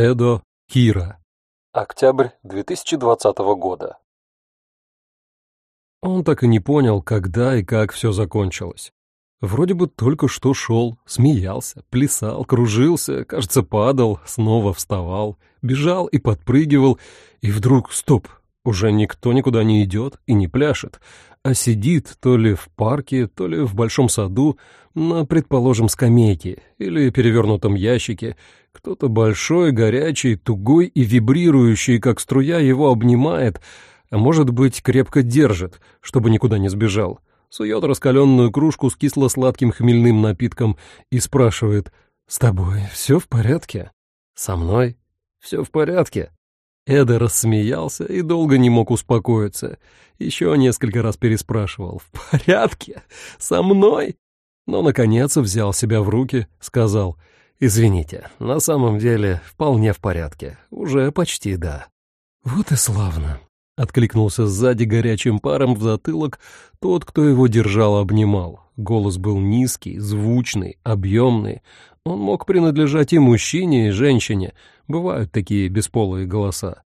Эдо Кира. Октябрь 2020 года. Он так и не понял, когда и как все закончилось. Вроде бы только что шел, смеялся, плясал, кружился, кажется, падал, снова вставал, бежал и подпрыгивал, и вдруг стоп, уже никто никуда не идет и не пляшет, а сидит то ли в парке, то ли в большом саду на, предположим, скамейке или перевернутом ящике. Кто-то большой, горячий, тугой и вибрирующий, как струя, его обнимает, а может быть, крепко держит, чтобы никуда не сбежал. Сует раскаленную кружку с кисло-сладким хмельным напитком и спрашивает «С тобой все в порядке?» «Со мной все в порядке?» Эда рассмеялся и долго не мог успокоиться. Еще несколько раз переспрашивал «В порядке? Со мной?» Но, наконец, взял себя в руки, сказал «Извините, на самом деле вполне в порядке. Уже почти да». «Вот и славно», — откликнулся сзади горячим паром в затылок тот, кто его держал, обнимал. Голос был низкий, звучный, объемный. Он мог принадлежать и мужчине, и женщине. Бывают такие бесполые голоса.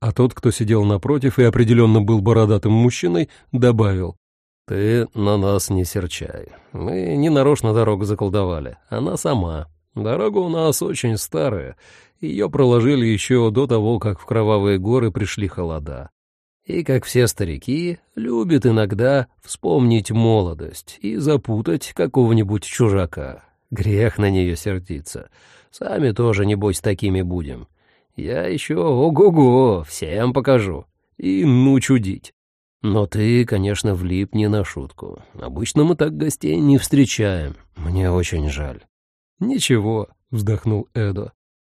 А тот, кто сидел напротив и определенно был бородатым мужчиной, добавил. «Ты на нас не серчай. Мы не нарочно дорогу заколдовали. Она сама. Дорога у нас очень старая. Ее проложили еще до того, как в Кровавые горы пришли холода. И, как все старики, любит иногда вспомнить молодость и запутать какого-нибудь чужака. Грех на нее сердиться. Сами тоже, небось, такими будем. Я еще ого-го, всем покажу. И ну чудить. Но ты, конечно, влип не на шутку. Обычно мы так гостей не встречаем. Мне очень жаль. Ничего, вздохнул Эдо.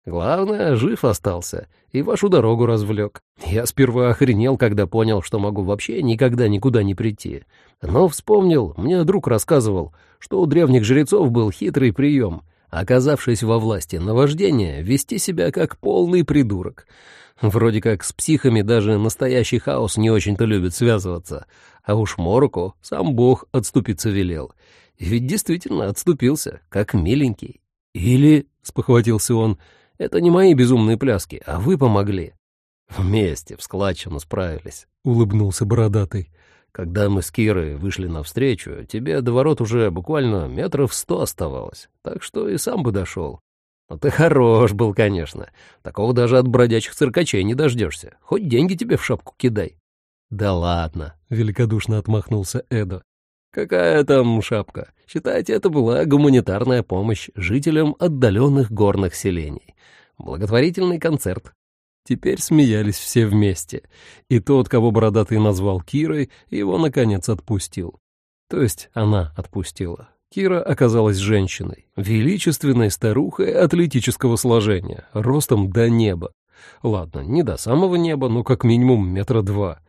Главное, жив остался и вашу дорогу развлек. Я сперва охренел, когда понял, что могу вообще никогда никуда не прийти. Но вспомнил, мне друг рассказывал, что у древних жрецов был хитрый прием — оказавшись во власти наваждения, вести себя как полный придурок. Вроде как с психами даже настоящий хаос не очень-то любит связываться, а уж Мороку сам бог отступиться велел. Ведь действительно отступился, как миленький. Или, — спохватился он, — это не мои безумные пляски, а вы помогли. Вместе в складчину справились, — улыбнулся бородатый. Когда мы с Кирой вышли навстречу, тебе до ворот уже буквально метров сто оставалось, так что и сам бы дошел. Но ты хорош был, конечно. Такого даже от бродячих циркачей не дождешься. Хоть деньги тебе в шапку кидай. Да ладно, великодушно отмахнулся Эдо. Какая там шапка? Считайте, это была гуманитарная помощь жителям отдаленных горных селений. Благотворительный концерт. Теперь смеялись все вместе, и тот, кого Бородатый назвал Кирой, его, наконец, отпустил. То есть она отпустила. Кира оказалась женщиной, величественной старухой атлетического сложения, ростом до неба. Ладно, не до самого неба, но как минимум метра два.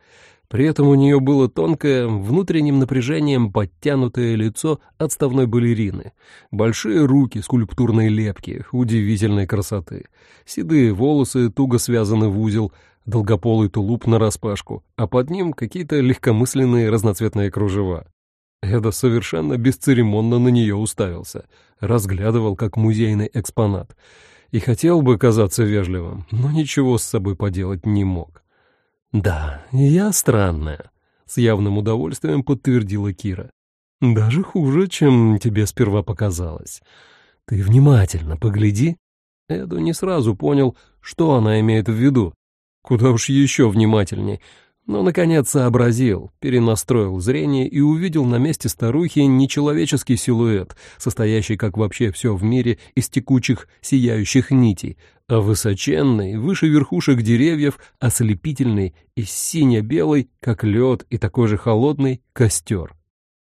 При этом у нее было тонкое, внутренним напряжением подтянутое лицо отставной балерины, большие руки скульптурной лепки, удивительной красоты, седые волосы туго связаны в узел, долгополый тулуп нараспашку, а под ним какие-то легкомысленные разноцветные кружева. Эда совершенно бесцеремонно на нее уставился, разглядывал как музейный экспонат, и хотел бы казаться вежливым, но ничего с собой поделать не мог. «Да, я странная», — с явным удовольствием подтвердила Кира. «Даже хуже, чем тебе сперва показалось. Ты внимательно погляди». Эду не сразу понял, что она имеет в виду. Куда уж еще внимательней, но, наконец, сообразил, перенастроил зрение и увидел на месте старухи нечеловеческий силуэт, состоящий, как вообще все в мире, из текучих сияющих нитей, а высоченный, выше верхушек деревьев, ослепительный и сине-белый, как лед, и такой же холодный костер.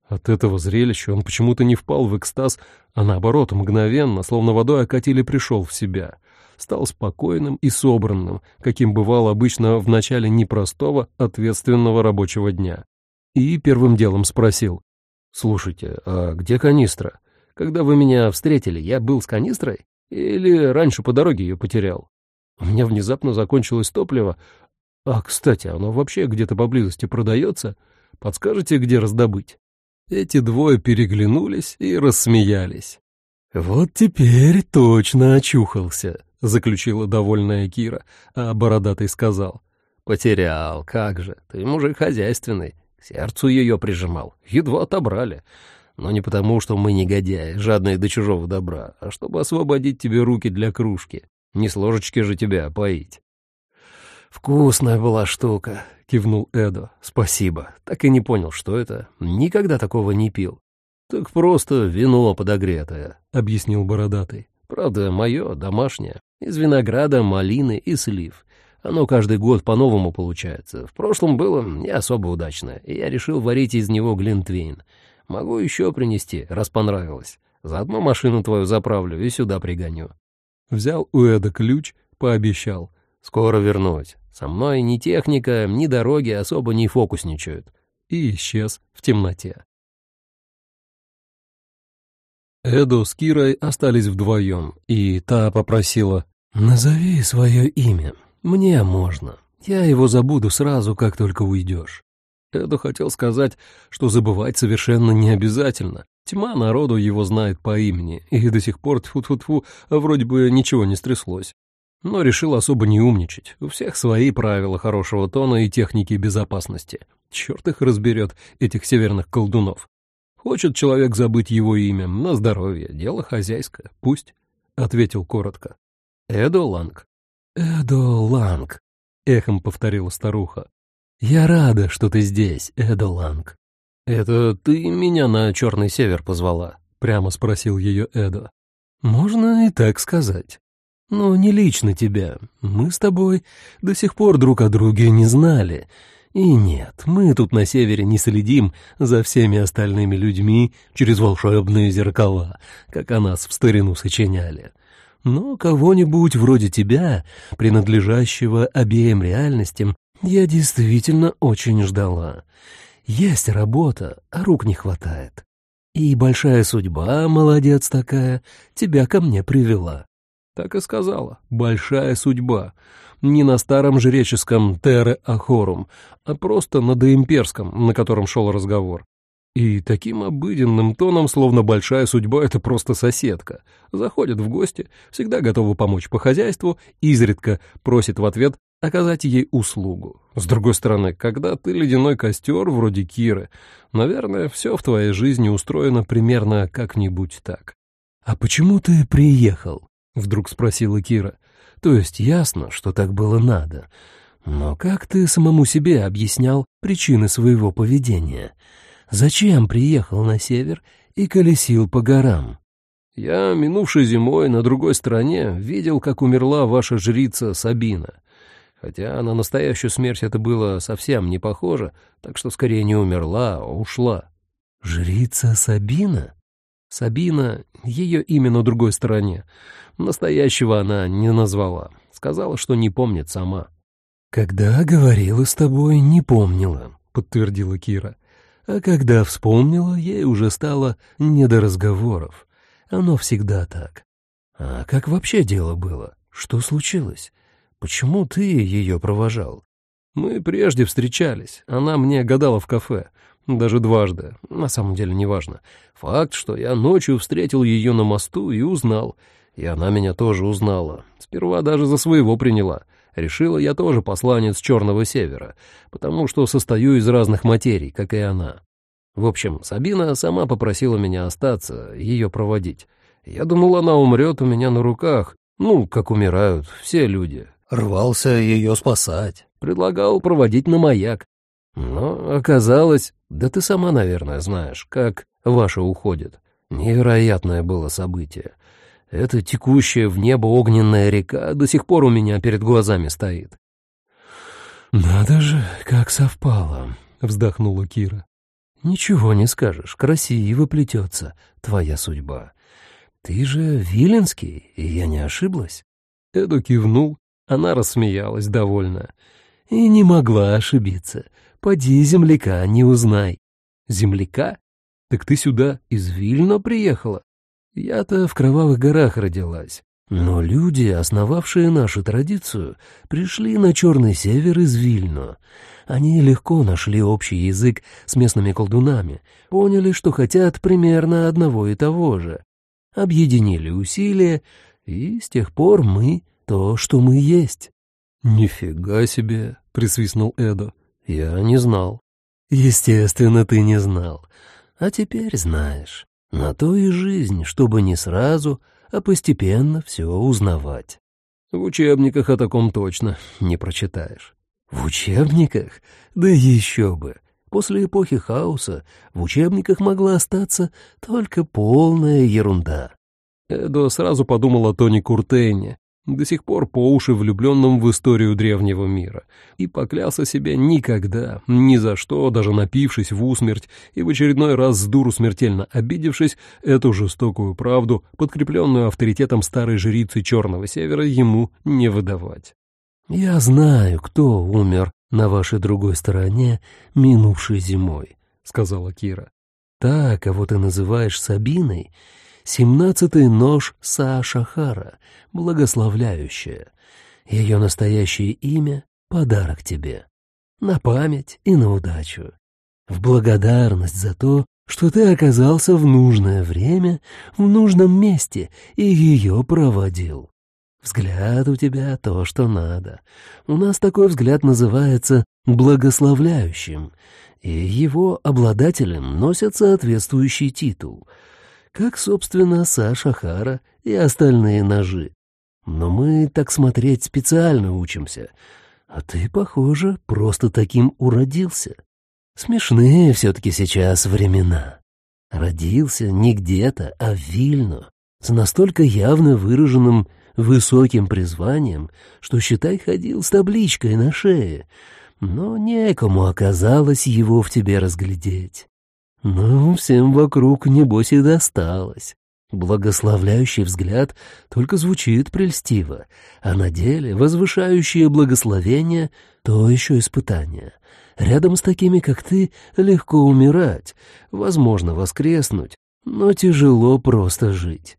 От этого зрелища он почему-то не впал в экстаз, а наоборот, мгновенно, словно водой окатили, пришел в себя — стал спокойным и собранным, каким бывал обычно в начале непростого, ответственного рабочего дня. И первым делом спросил, «Слушайте, а где канистра? Когда вы меня встретили, я был с канистрой? Или раньше по дороге ее потерял? У меня внезапно закончилось топливо. А, кстати, оно вообще где-то поблизости продается? Подскажете, где раздобыть?» Эти двое переглянулись и рассмеялись. «Вот теперь точно очухался», — заключила довольная Кира, а Бородатый сказал. «Потерял, как же, ты мужик хозяйственный, к сердцу ее прижимал, едва отобрали. Но не потому, что мы негодяи, жадные до чужого добра, а чтобы освободить тебе руки для кружки. Не с ложечки же тебя поить». «Вкусная была штука», — кивнул Эдо. «Спасибо. Так и не понял, что это. Никогда такого не пил». «Так просто вино подогретое», — объяснил Бородатый. «Правда, мое, домашнее, из винограда, малины и слив. Оно каждый год по-новому получается. В прошлом было не особо удачно, и я решил варить из него глинтвейн. Могу еще принести, раз понравилось. Заодно машину твою заправлю и сюда пригоню». Взял у Эда ключ, пообещал. «Скоро вернусь. Со мной ни техника, ни дороги особо не фокусничают». И исчез в темноте. Эду с Кирой остались вдвоем, и та попросила «Назови свое имя. Мне можно. Я его забуду сразу, как только уйдешь». Эду хотел сказать, что забывать совершенно не обязательно. Тьма народу его знает по имени, и до сих пор, тьфу-тьфу-тьфу, вроде бы ничего не стряслось. Но решил особо не умничать. У всех свои правила хорошего тона и техники безопасности. Черт их разберет, этих северных колдунов. Хочет человек забыть его имя, на здоровье, дело хозяйское, пусть, — ответил коротко. Эдо Ланг. Эдо Ланг, — эхом повторила старуха. Я рада, что ты здесь, Эдо Ланг. Это ты меня на Черный Север позвала? — прямо спросил ее Эдо. Можно и так сказать. Но не лично тебя. Мы с тобой до сих пор друг о друге не знали, — и нет, мы тут на севере не следим за всеми остальными людьми через волшебные зеркала, как о нас в старину сочиняли. Но кого-нибудь вроде тебя, принадлежащего обеим реальностям, я действительно очень ждала. Есть работа, а рук не хватает. И большая судьба, молодец такая, тебя ко мне привела. Так и сказала, большая судьба не на старом жреческом «Тере Ахорум», а просто на доимперском, на котором шел разговор. И таким обыденным тоном, словно большая судьба — это просто соседка. Заходит в гости, всегда готова помочь по хозяйству, изредка просит в ответ оказать ей услугу. С другой стороны, когда ты ледяной костер вроде Киры, наверное, все в твоей жизни устроено примерно как-нибудь так. «А почему ты приехал?» — вдруг спросила Кира. То есть ясно, что так было надо. Но как ты самому себе объяснял причины своего поведения? Зачем приехал на север и колесил по горам? Я, минувшей зимой на другой стороне, видел, как умерла ваша жрица Сабина. Хотя на настоящую смерть это было совсем не похоже, так что скорее не умерла, а ушла. Жрица Сабина? Сабина — ее имя на другой стороне. Настоящего она не назвала. Сказала, что не помнит сама. «Когда говорила с тобой, не помнила», — подтвердила Кира. «А когда вспомнила, ей уже стало не до разговоров. Оно всегда так. А как вообще дело было? Что случилось? Почему ты ее провожал?» «Мы прежде встречались. Она мне гадала в кафе. Даже дважды. На самом деле неважно. Факт, что я ночью встретил ее на мосту и узнал. И она меня тоже узнала. Сперва даже за своего приняла. Решила я тоже посланец Черного Севера, потому что состою из разных материй, как и она. В общем, Сабина сама попросила меня остаться, ее проводить. Я думал, она умрет у меня на руках, ну, как умирают все люди. Рвался ее спасать, предлагал проводить на маяк. Но оказалось, да ты сама, наверное, знаешь, как ваша уходит. Невероятное было событие. Эта текущая в небо огненная река до сих пор у меня перед глазами стоит. «Надо же, как совпало», — вздохнула Кира. «Ничего не скажешь, красиво плетется твоя судьба. Ты же Виленский, и я не ошиблась?» Эду кивнул, она рассмеялась довольно. «И не могла ошибиться. Поди земляка не узнай». «Земляка? Так ты сюда из Вильно приехала?» Я-то в Кровавых горах родилась. Но люди, основавшие нашу традицию, пришли на Черный Север из Вильно. Они легко нашли общий язык с местными колдунами, поняли, что хотят примерно одного и того же. Объединили усилия И с тех пор мы — то, что мы есть». «Нифига себе!» — присвистнул Эдо. «Я не знал». «Естественно, ты не знал. А теперь знаешь. На то и жизнь, чтобы не сразу, а постепенно все узнавать». «В учебниках о таком точно не прочитаешь». «В учебниках? Да еще бы! После эпохи хаоса в учебниках могла остаться только полная ерунда». Эдо сразу подумал о Тони Куртейне, до сих пор по уши влюбленном в историю древнего мира, и поклялся себе никогда, ни за что, даже напившись в усмерть и в очередной раз с дуру смертельно обидевшись, эту жестокую правду, подкрепленную авторитетом старой жрицы Черного Севера, ему не выдавать. «Я знаю, кто умер на вашей другой стороне минувшей зимой», — сказала Кира. «Та, кого ты называешь Сабиной, — Семнадцатый нож Саашахара, благословляющая. Ее настоящее имя — подарок тебе. На память и на удачу. В благодарность за то, что ты оказался в нужное время, в нужном месте и ее проводил. Взгляд у тебя то, что надо. У нас такой взгляд называется благословляющим, и его обладателем носят соответствующий титул — как, собственно, Саша Хара и остальные ножи. Но мы так смотреть специально учимся, а ты, похоже, просто таким уродился. Смешные все-таки сейчас времена. Родился не где-то, а в Вильно, с настолько явно выраженным высоким призванием, что, считай, ходил с табличкой на шее, но некому оказалось его в тебе разглядеть. Но всем вокруг, небось, и досталось. Благословляющий взгляд только звучит прельстиво, а на деле возвышающее благословение — то еще испытание. Рядом с такими, как ты, легко умирать, возможно воскреснуть, но тяжело просто жить.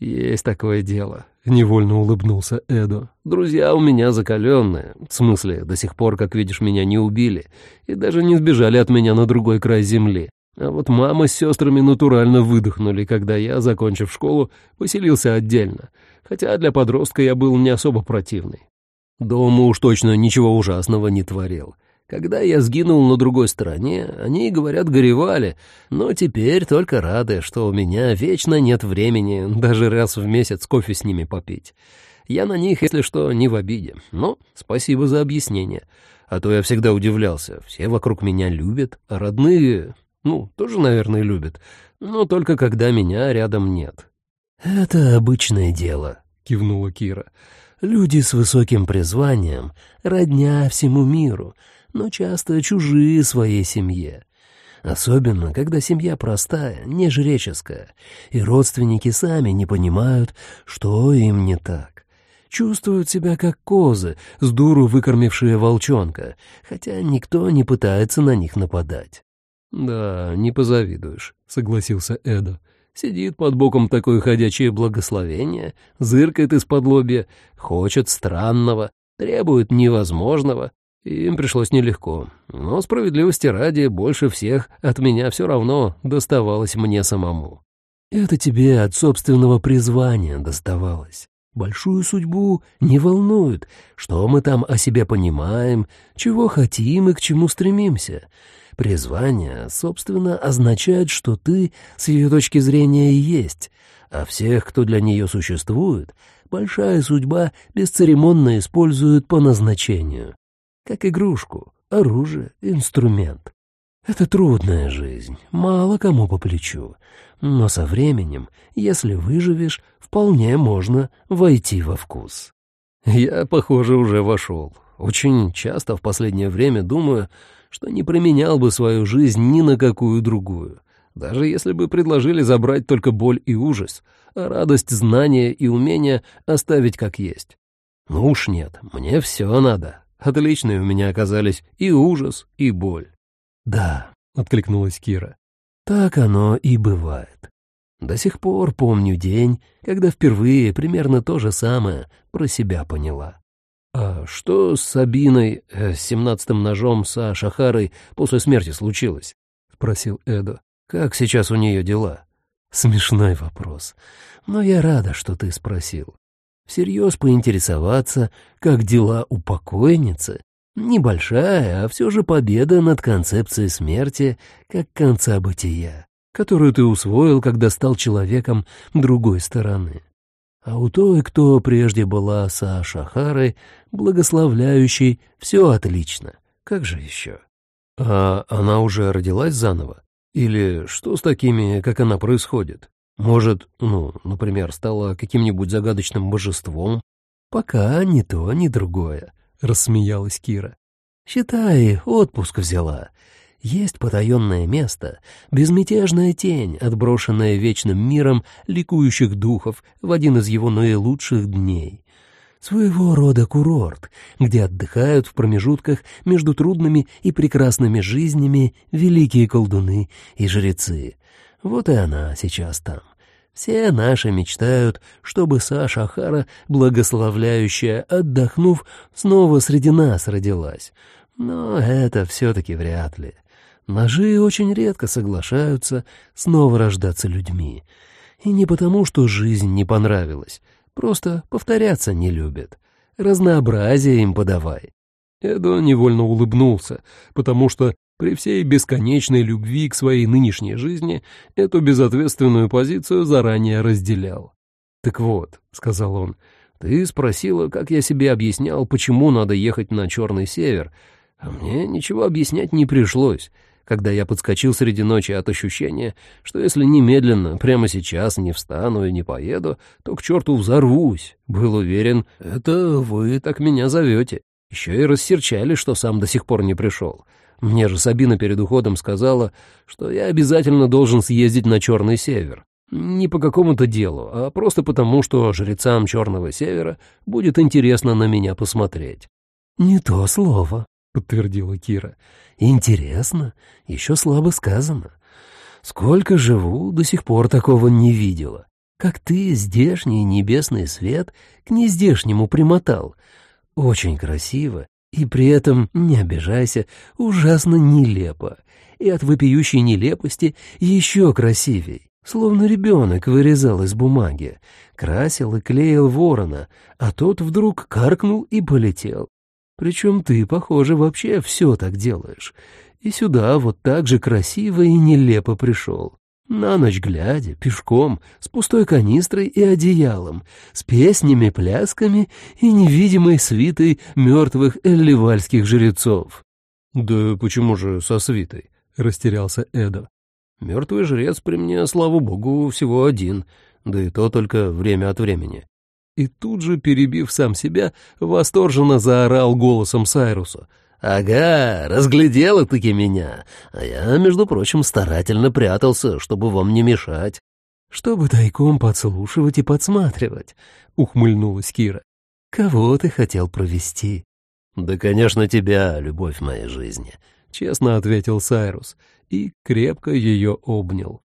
«Есть такое дело», — невольно улыбнулся Эдо. «Друзья у меня закаленные. В смысле, до сих пор, как видишь, меня не убили и даже не сбежали от меня на другой край земли. А вот мама с сестрами натурально выдохнули, когда я, закончив школу, поселился отдельно, хотя для подростка я был не особо противный. Дома уж точно ничего ужасного не творил». Когда я сгинул на другой стороне, они, говорят, горевали, но теперь только рады, что у меня вечно нет времени даже раз в месяц кофе с ними попить. Я на них, если что, не в обиде. Но спасибо за объяснение. А то я всегда удивлялся. Все вокруг меня любят, а родные, ну, тоже, наверное, любят. Но только когда меня рядом нет. «Это обычное дело», — кивнула Кира. «Люди с высоким призванием — родня всему миру» но часто чужие своей семье. Особенно, когда семья простая, не жреческая, и родственники сами не понимают, что им не так. Чувствуют себя как козы, с дуру выкормившие волчонка, хотя никто не пытается на них нападать. «Да, не позавидуешь», — согласился Эдо. «Сидит под боком такое ходячее благословение, зыркает из-под лобья, хочет странного, требует невозможного, им пришлось нелегко, но справедливости ради больше всех от меня все равно доставалось мне самому. Это тебе от собственного призвания доставалось. Большую судьбу не волнует, что мы там о себе понимаем, чего хотим и к чему стремимся. Призвание, собственно, означает, что ты с ее точки зрения и есть, а всех, кто для нее существует, большая судьба бесцеремонно использует по назначению как игрушку, оружие, инструмент. Это трудная жизнь, мало кому по плечу, но со временем, если выживешь, вполне можно войти во вкус. Я, похоже, уже вошел. Очень часто в последнее время думаю, что не применял бы свою жизнь ни на какую другую, даже если бы предложили забрать только боль и ужас, а радость знания и умения оставить как есть. Ну уж нет, мне все надо, Отличные у меня оказались и ужас, и боль. «Да», — откликнулась Кира, — «так оно и бывает. До сих пор помню день, когда впервые примерно то же самое про себя поняла». «А что с Сабиной, э, с семнадцатым ножом со Шахарой после смерти случилось?» — спросил Эдо. «Как сейчас у нее дела?» Смешной вопрос. Но я рада, что ты спросил. Всерьез поинтересоваться, как дела у покойницы, Небольшая, а все же победа над концепцией смерти как конца бытия, которую ты усвоил, когда стал человеком другой стороны. А у той, кто прежде была Саша Харой, благословляющей, все отлично. Как же еще? А она уже родилась заново? Или что с такими, как она, происходит? Может, ну, например, стала каким-нибудь загадочным божеством? Пока ни то, ни другое. — рассмеялась Кира. «Считай, отпуск взяла. Есть потаенное место, безмятежная тень, отброшенная вечным миром ликующих духов в один из его наилучших дней. Своего рода курорт, где отдыхают в промежутках между трудными и прекрасными жизнями великие колдуны и жрецы. Вот и она сейчас там. Все наши мечтают, чтобы Саша Хара, благословляющая, отдохнув, снова среди нас родилась. Но это все-таки вряд ли. Ножи очень редко соглашаются снова рождаться людьми. И не потому, что жизнь не понравилась, просто повторяться не любят. Разнообразие им подавай. Эдо невольно улыбнулся, потому что при всей бесконечной любви к своей нынешней жизни эту безответственную позицию заранее разделял. «Так вот», — сказал он, — «ты спросила, как я себе объяснял, почему надо ехать на Черный Север, а мне ничего объяснять не пришлось» когда я подскочил среди ночи от ощущения, что если немедленно, прямо сейчас не встану и не поеду, то к черту взорвусь. Был уверен, это вы так меня зовете. Еще и рассерчали, что сам до сих пор не пришел. Мне же Сабина перед уходом сказала, что я обязательно должен съездить на Черный Север. Не по какому-то делу, а просто потому, что жрецам Черного Севера будет интересно на меня посмотреть. «Не то слово», — подтвердила Кира. «Интересно? Еще слабо сказано. Сколько живу, до сих пор такого не видела. Как ты здешний небесный свет к нездешнему примотал. Очень красиво и при этом, не обижайся, ужасно нелепо. И от вопиющей нелепости еще красивей. Словно ребенок вырезал из бумаги, красил и клеил ворона, а тот вдруг каркнул и полетел. Причем ты, похоже, вообще все так делаешь. И сюда вот так же красиво и нелепо пришел. На ночь глядя, пешком, с пустой канистрой и одеялом, с песнями, плясками и невидимой свитой мертвых элливальских жрецов. — Да почему же со свитой? — растерялся Эдо. — Мертвый жрец при мне, слава богу, всего один, да и то только время от времени. И тут же, перебив сам себя, восторженно заорал голосом Сайруса — «Ага, разглядела-таки меня, а я, между прочим, старательно прятался, чтобы вам не мешать». «Чтобы тайком подслушивать и подсматривать», — ухмыльнулась Кира. «Кого ты хотел провести?» «Да, конечно, тебя, любовь моей жизни», — честно ответил Сайрус и крепко ее обнял.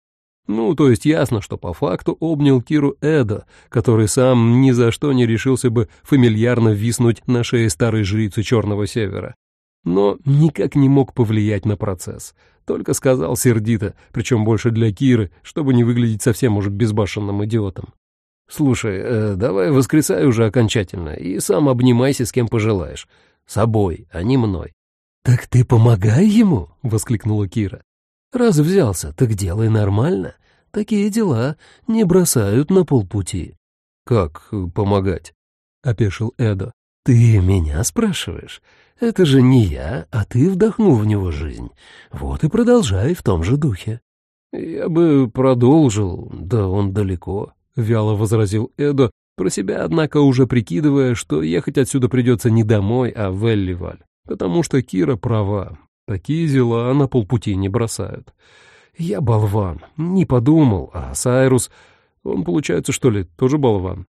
Ну, то есть ясно, что по факту обнял Киру Эдо, который сам ни за что не решился бы фамильярно виснуть на шее старой жрицы Черного Севера но никак не мог повлиять на процесс. Только сказал сердито, причем больше для Киры, чтобы не выглядеть совсем уж безбашенным идиотом. «Слушай, э, давай воскресай уже окончательно и сам обнимайся с кем пожелаешь. Собой, а не мной». «Так ты помогай ему!» — воскликнула Кира. «Раз взялся, так делай нормально. Такие дела не бросают на полпути». «Как помогать?» — опешил Эдо. «Ты меня спрашиваешь? Это же не я, а ты вдохнул в него жизнь. Вот и продолжай в том же духе». «Я бы продолжил, да он далеко», — вяло возразил Эдо, про себя, однако, уже прикидывая, что ехать отсюда придется не домой, а в Элливаль, потому что Кира права. Такие дела на полпути не бросают. Я болван, не подумал, а Сайрус, он, получается, что ли, тоже болван?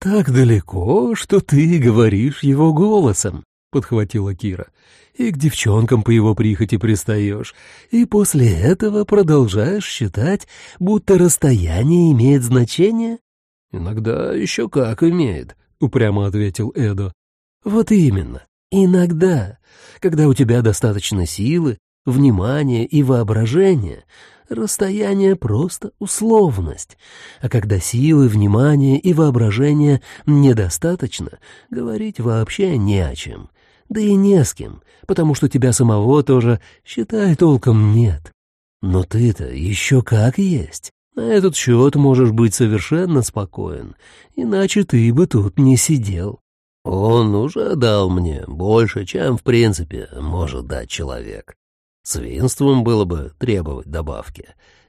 «Так далеко, что ты говоришь его голосом», — подхватила Кира. «И к девчонкам по его прихоти пристаешь, и после этого продолжаешь считать, будто расстояние имеет значение?» «Иногда еще как имеет», — упрямо ответил Эдо. «Вот именно, иногда, когда у тебя достаточно силы, внимания и воображения, Расстояние — просто условность. А когда силы, внимания и воображения недостаточно, говорить вообще не о чем. Да и не с кем, потому что тебя самого тоже, считай, толком нет. Но ты-то еще как есть. На этот счет можешь быть совершенно спокоен, иначе ты бы тут не сидел. Он уже дал мне больше, чем, в принципе, может дать человек. Свинством было бы требовать добавки.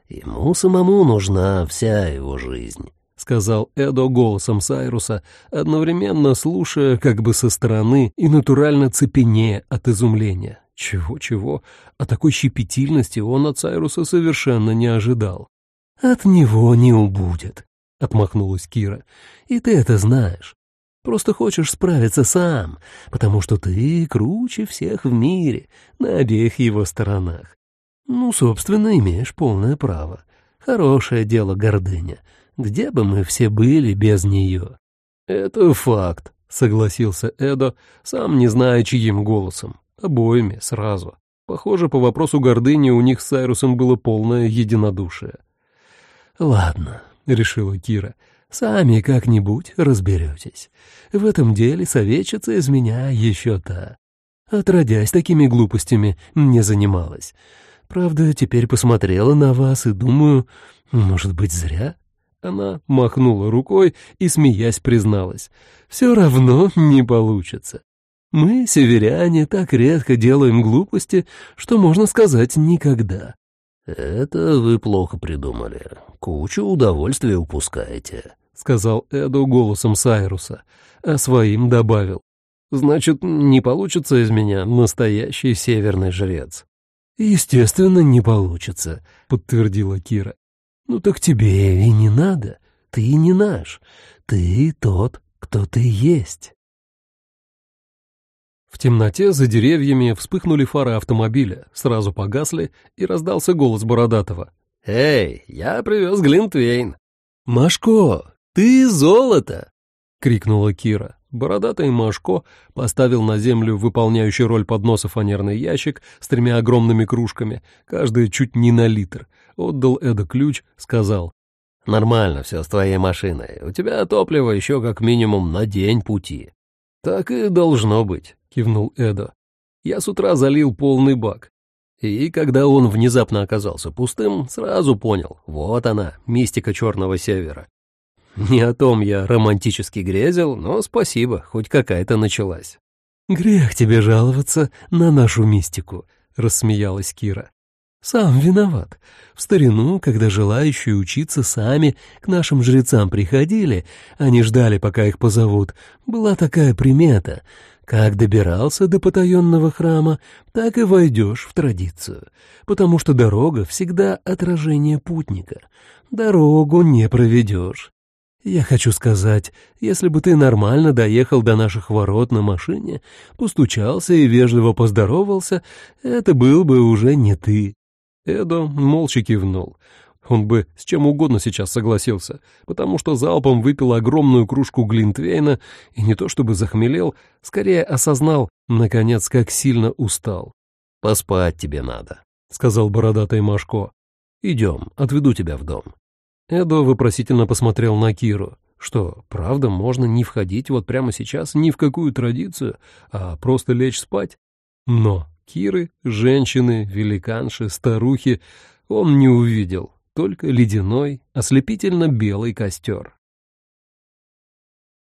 Ему самому нужна вся его жизнь. — сказал Эдо голосом Сайруса, одновременно слушая как бы со стороны и натурально цепенея от изумления. Чего-чего, а такой щепетильности он от Сайруса совершенно не ожидал. «От него не убудет», — отмахнулась Кира. «И ты это знаешь. Просто хочешь справиться сам, потому что ты круче всех в мире, на обеих его сторонах. Ну, собственно, имеешь полное право. Хорошее дело гордыня. Где бы мы все были без нее? Это факт, согласился Эдо, сам не зная, чьим голосом. Обоими сразу. Похоже, по вопросу гордыни у них с Сайрусом было полное единодушие. «Ладно», — решила Кира, — Сами как-нибудь разберетесь. В этом деле советчица из меня еще та. Отродясь такими глупостями, не занималась. Правда, теперь посмотрела на вас и думаю, может быть, зря?» Она махнула рукой и, смеясь, призналась. «Все равно не получится. Мы, северяне, так редко делаем глупости, что, можно сказать, никогда». «Это вы плохо придумали. Кучу удовольствия упускаете», — сказал Эду голосом Сайруса, а своим добавил. «Значит, не получится из меня настоящий северный жрец». «Естественно, не получится», — подтвердила Кира. «Ну так тебе и не надо. Ты не наш. Ты тот, кто ты есть». В темноте за деревьями вспыхнули фары автомобиля, сразу погасли, и раздался голос Бородатого. «Эй, я привез Глинтвейн!» «Машко, «Ты золото!» — крикнула Кира. Бородатый Машко поставил на землю выполняющий роль подноса фанерный ящик с тремя огромными кружками, каждая чуть не на литр. Отдал Эда ключ, сказал. «Нормально все с твоей машиной. У тебя топливо еще как минимум на день пути». «Так и должно быть», — кивнул Эдо. «Я с утра залил полный бак. И когда он внезапно оказался пустым, сразу понял, вот она, мистика Черного Севера. Не о том я романтически грезил, но спасибо, хоть какая-то началась. «Грех тебе жаловаться на нашу мистику», — рассмеялась Кира. «Сам виноват. В старину, когда желающие учиться сами к нашим жрецам приходили, они ждали, пока их позовут, была такая примета. Как добирался до потаенного храма, так и войдешь в традицию, потому что дорога всегда отражение путника. Дорогу не проведешь. Я хочу сказать, если бы ты нормально доехал до наших ворот на машине, постучался и вежливо поздоровался, это был бы уже не ты». Эдо молча кивнул. Он бы с чем угодно сейчас согласился, потому что залпом выпил огромную кружку Глинтвейна и не то чтобы захмелел, скорее осознал, наконец, как сильно устал. «Поспать тебе надо», — сказал бородатый Машко. «Идем, отведу тебя в дом». Эдо вопросительно посмотрел на Киру. Что, правда, можно не входить вот прямо сейчас ни в какую традицию, а просто лечь спать? Но Киры, женщины, великанши, старухи он не увидел, только ледяной, ослепительно белый костер.